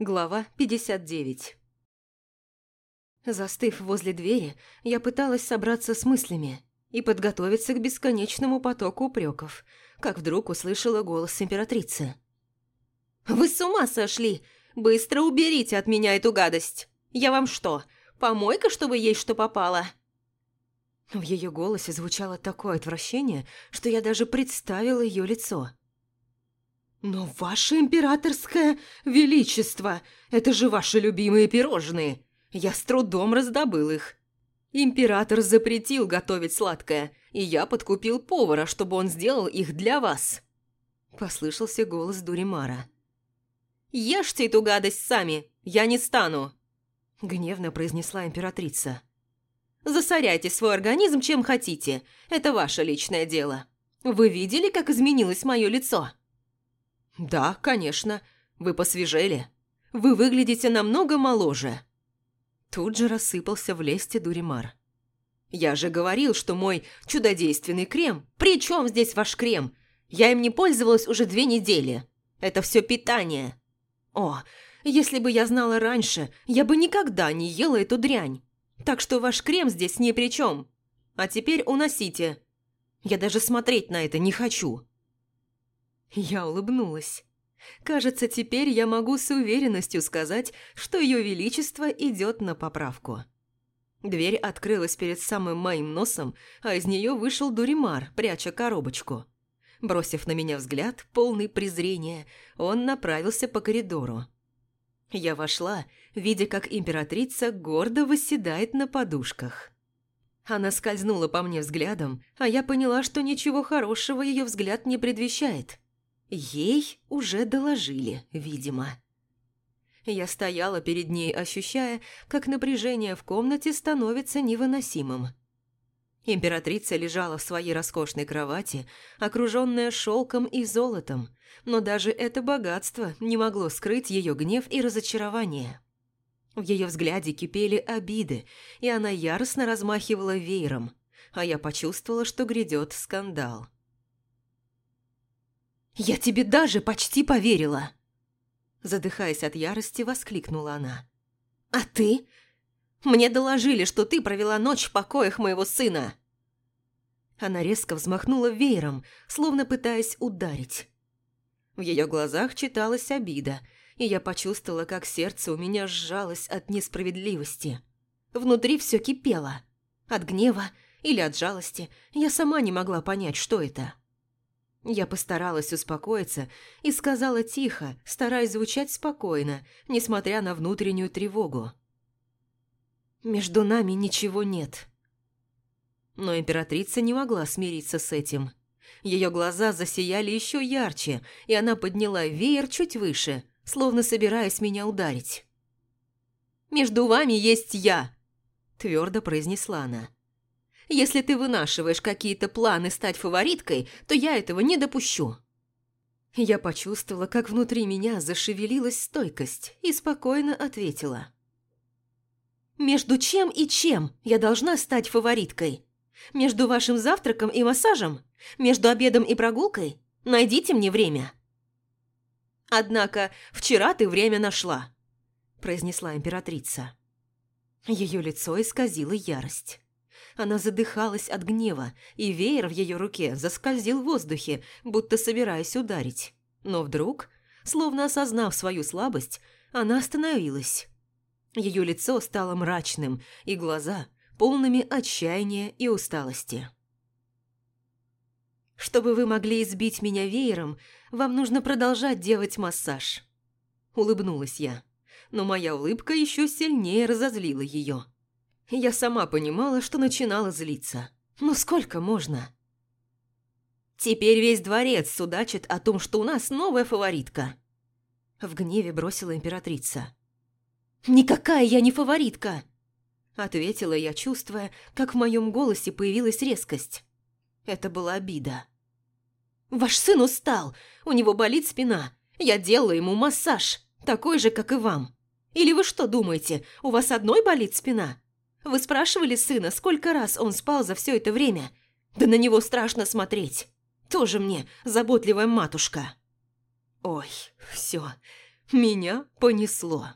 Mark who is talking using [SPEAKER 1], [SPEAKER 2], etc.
[SPEAKER 1] Глава 59 Застыв возле двери, я пыталась собраться с мыслями и подготовиться к бесконечному потоку упреков, как вдруг услышала голос императрицы. «Вы с ума сошли! Быстро уберите от меня эту гадость! Я вам что, помойка, чтобы есть что попало?» В ее голосе звучало такое отвращение, что я даже представила ее лицо. «Но ваше императорское величество, это же ваши любимые пирожные! Я с трудом раздобыл их. Император запретил готовить сладкое, и я подкупил повара, чтобы он сделал их для вас. Послышался голос Дуримара. «Ешьте эту гадость сами, я не стану!» Гневно произнесла императрица. «Засоряйте свой организм чем хотите, это ваше личное дело. Вы видели, как изменилось мое лицо?» «Да, конечно, вы посвежели. Вы выглядите намного моложе». Тут же рассыпался в лесте Дуримар. «Я же говорил, что мой чудодейственный крем... При чем здесь ваш крем? Я им не пользовалась уже две недели. Это все питание. О, если бы я знала раньше, я бы никогда не ела эту дрянь. Так что ваш крем здесь ни при чем. А теперь уносите. Я даже смотреть на это не хочу». Я улыбнулась. Кажется, теперь я могу с уверенностью сказать, что Ее Величество идет на поправку. Дверь открылась перед самым моим носом, а из нее вышел Дуримар, пряча коробочку. Бросив на меня взгляд, полный презрения, он направился по коридору. Я вошла, видя, как императрица гордо восседает на подушках. Она скользнула по мне взглядом, а я поняла, что ничего хорошего ее взгляд не предвещает – Ей уже доложили, видимо. Я стояла перед ней, ощущая, как напряжение в комнате становится невыносимым. Императрица лежала в своей роскошной кровати, окруженная шелком и золотом, но даже это богатство не могло скрыть ее гнев и разочарование. В ее взгляде кипели обиды, и она яростно размахивала веером, а я почувствовала, что грядет скандал. «Я тебе даже почти поверила!» Задыхаясь от ярости, воскликнула она. «А ты? Мне доложили, что ты провела ночь в покоях моего сына!» Она резко взмахнула веером, словно пытаясь ударить. В ее глазах читалась обида, и я почувствовала, как сердце у меня сжалось от несправедливости. Внутри все кипело. От гнева или от жалости я сама не могла понять, что это. Я постаралась успокоиться и сказала тихо, стараясь звучать спокойно, несмотря на внутреннюю тревогу. «Между нами ничего нет». Но императрица не могла смириться с этим. Ее глаза засияли еще ярче, и она подняла веер чуть выше, словно собираясь меня ударить. «Между вами есть я», – твердо произнесла она. Если ты вынашиваешь какие-то планы стать фавориткой, то я этого не допущу». Я почувствовала, как внутри меня зашевелилась стойкость и спокойно ответила. «Между чем и чем я должна стать фавориткой? Между вашим завтраком и массажем? Между обедом и прогулкой? Найдите мне время». «Однако вчера ты время нашла», – произнесла императрица. Ее лицо исказило ярость. Она задыхалась от гнева, и веер в ее руке заскользил в воздухе, будто собираясь ударить. Но вдруг, словно осознав свою слабость, она остановилась. Ее лицо стало мрачным, и глаза полными отчаяния и усталости. «Чтобы вы могли избить меня веером, вам нужно продолжать делать массаж», – улыбнулась я, но моя улыбка еще сильнее разозлила ее. Я сама понимала, что начинала злиться. Ну сколько можно? Теперь весь дворец судачит о том, что у нас новая фаворитка. В гневе бросила императрица. «Никакая я не фаворитка!» Ответила я, чувствуя, как в моем голосе появилась резкость. Это была обида. «Ваш сын устал, у него болит спина. Я делаю ему массаж, такой же, как и вам. Или вы что думаете, у вас одной болит спина? Вы спрашивали сына, сколько раз он спал за все это время? Да на него страшно смотреть. Тоже мне заботливая матушка. Ой, все. Меня понесло.